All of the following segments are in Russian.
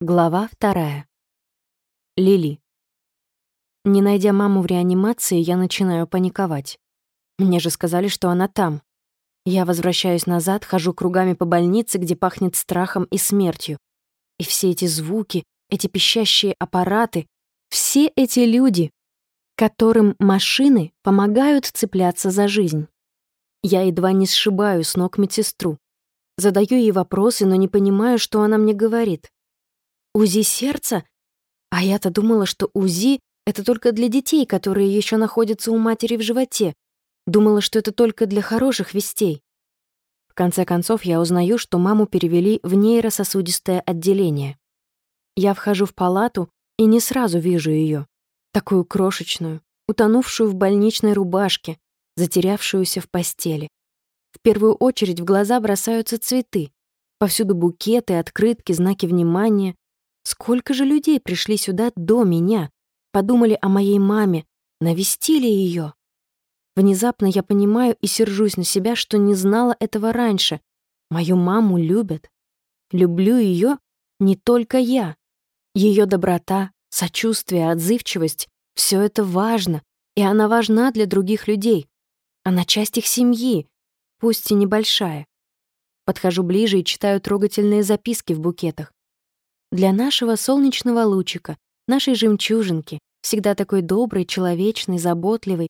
Глава вторая. Лили. Не найдя маму в реанимации, я начинаю паниковать. Мне же сказали, что она там. Я возвращаюсь назад, хожу кругами по больнице, где пахнет страхом и смертью. И все эти звуки, эти пищащие аппараты, все эти люди, которым машины помогают цепляться за жизнь. Я едва не сшибаю с ног медсестру. Задаю ей вопросы, но не понимаю, что она мне говорит. УЗИ сердца? А я-то думала, что УЗИ — это только для детей, которые еще находятся у матери в животе. Думала, что это только для хороших вестей. В конце концов, я узнаю, что маму перевели в нейрососудистое отделение. Я вхожу в палату и не сразу вижу ее, такую крошечную, утонувшую в больничной рубашке, затерявшуюся в постели. В первую очередь в глаза бросаются цветы. Повсюду букеты, открытки, знаки внимания. Сколько же людей пришли сюда до меня, подумали о моей маме, навестили ее. Внезапно я понимаю и сержусь на себя, что не знала этого раньше. Мою маму любят. Люблю ее не только я. Ее доброта, сочувствие, отзывчивость — все это важно, и она важна для других людей. Она часть их семьи, пусть и небольшая. Подхожу ближе и читаю трогательные записки в букетах. Для нашего солнечного лучика, нашей жемчужинки, всегда такой добрый, человечный, заботливый,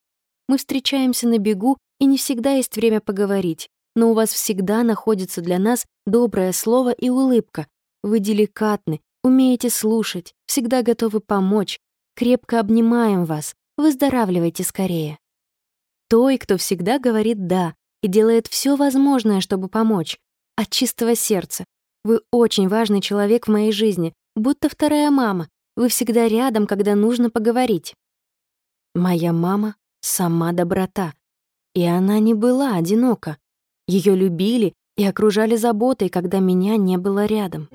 мы встречаемся на бегу, и не всегда есть время поговорить, но у вас всегда находится для нас доброе слово и улыбка. Вы деликатны, умеете слушать, всегда готовы помочь, крепко обнимаем вас, выздоравливайте скорее. Той, кто всегда говорит «да» и делает все возможное, чтобы помочь, от чистого сердца. Вы очень важный человек в моей жизни, будто вторая мама. Вы всегда рядом, когда нужно поговорить. Моя мама — сама доброта. И она не была одинока. Ее любили и окружали заботой, когда меня не было рядом.